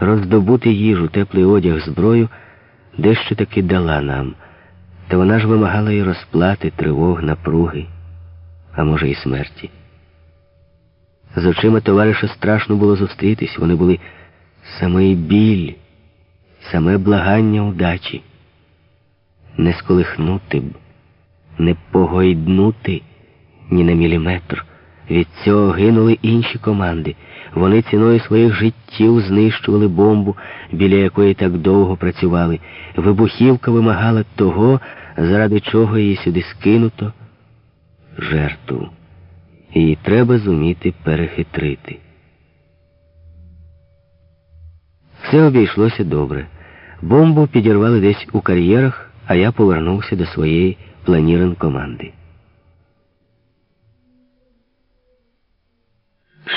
роздобути їжу, теплий одяг, зброю, дещо таки дала нам. Та вона ж вимагала і розплати, тривог, напруги, а може, і смерті. З очима товариша страшно було зустрітись, вони були самий біль, саме благання удачі. Не сколихнути б, не погойднути ні на міліметр. Від цього гинули інші команди. Вони ціною своїх життів знищували бомбу, біля якої так довго працювали. Вибухівка вимагала того, заради чого її сюди скинуто жертву. Її треба зуміти перехитрити. Все обійшлося добре. Бомбу підірвали десь у кар'єрах, а я повернувся до своєї планірен команди.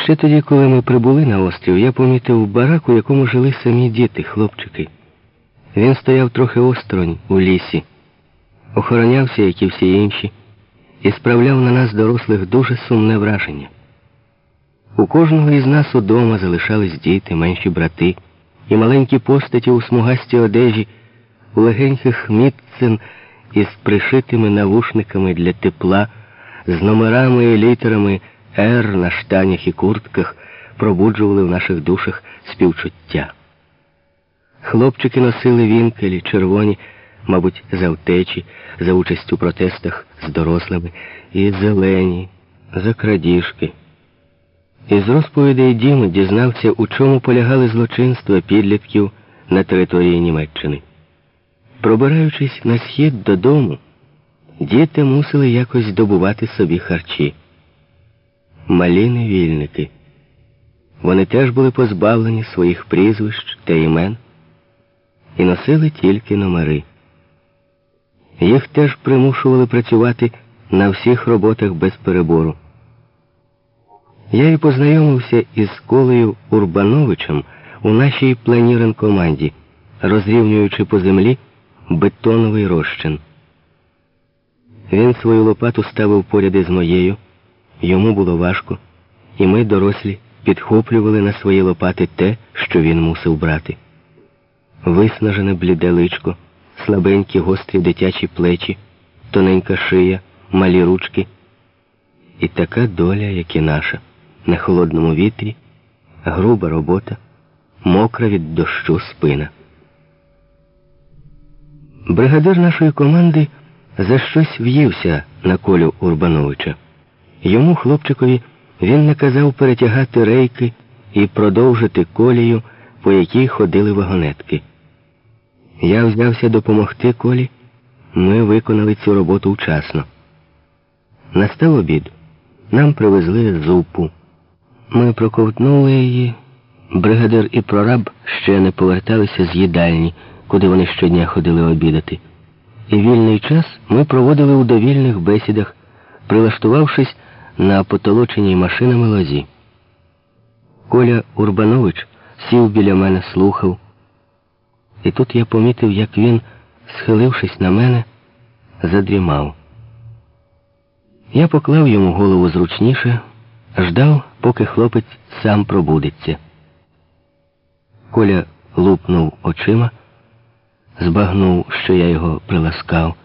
Ще тоді, коли ми прибули на острів, я помітив барак, у якому жили самі діти, хлопчики. Він стояв трохи осторонь у лісі, охоронявся, як і всі інші, і справляв на нас, дорослих, дуже сумне враження. У кожного із нас удома залишались діти, менші брати, і маленькі постаті у смугастій одежі, у легеньких мітцин із пришитими навушниками для тепла, з номерами і літерами. Р на штанях і куртках пробуджували в наших душах співчуття. Хлопчики носили вінкелі, червоні, мабуть, за втечі, за участь у протестах з дорослими, і зелені, за крадіжки. Із розповідей Діми дізнався, у чому полягали злочинства підлітків на території Німеччини. Пробираючись на схід додому, діти мусили якось добувати собі харчі малі невільники. Вони теж були позбавлені своїх прізвищ та імен і носили тільки номери. Їх теж примушували працювати на всіх роботах без перебору. Я і познайомився із Колею Урбановичем у нашій планірен команді, розрівнюючи по землі бетоновий розчин. Він свою лопату ставив поряд із моєю. Йому було важко, і ми, дорослі, підхоплювали на свої лопати те, що він мусив брати. Виснажене бліде личко, слабенькі гострі дитячі плечі, тоненька шия, малі ручки. І така доля, як і наша, на холодному вітрі, груба робота, мокра від дощу спина. Бригадир нашої команди за щось в'ївся на колю Урбановича. Йому, хлопчикові, він наказав перетягати рейки і продовжити колію, по якій ходили вагонетки. Я взявся допомогти колі. Ми виконали цю роботу вчасно. Настав обід. Нам привезли зупу. Ми проковтнули її. Бригадир і прораб ще не поверталися з їдальні, куди вони щодня ходили обідати. І вільний час ми проводили у довільних бесідах, прилаштувавшись на потолоченій машинами лозі. Коля Урбанович сів біля мене, слухав. І тут я помітив, як він, схилившись на мене, задрімав. Я поклав йому голову зручніше, ждав, поки хлопець сам пробудеться. Коля лупнув очима, збагнув, що я його приласкав.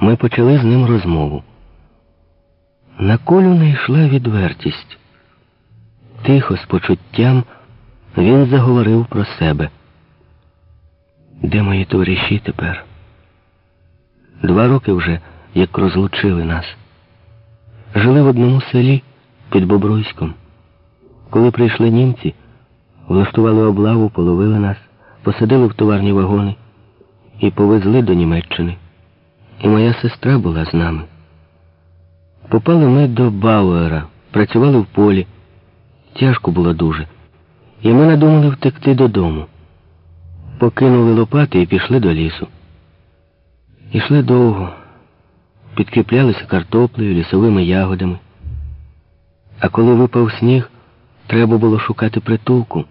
Ми почали з ним розмову. На колю не йшла відвертість. Тихо, з почуттям, він заговорив про себе. Де мої товариші тепер? Два роки вже, як розлучили нас. Жили в одному селі під Бобруйськом. Коли прийшли німці, влаштували облаву, половили нас, посадили в товарні вагони і повезли до Німеччини. І моя сестра була з нами. Попали ми до Бауера, працювали в полі. Тяжко було дуже. І ми надумали втекти додому. Покинули лопати і пішли до лісу. Ішли довго, підкріплялися картоплею, лісовими ягодами. А коли випав сніг, треба було шукати притулку.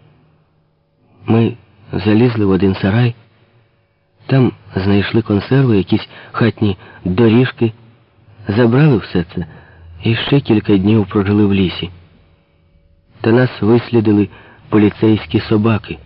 Ми залізли в один сарай, там знайшли консерви, якісь хатні доріжки. Забрали все це і ще кілька днів прожили в лісі. Та нас вислідили поліцейські собаки.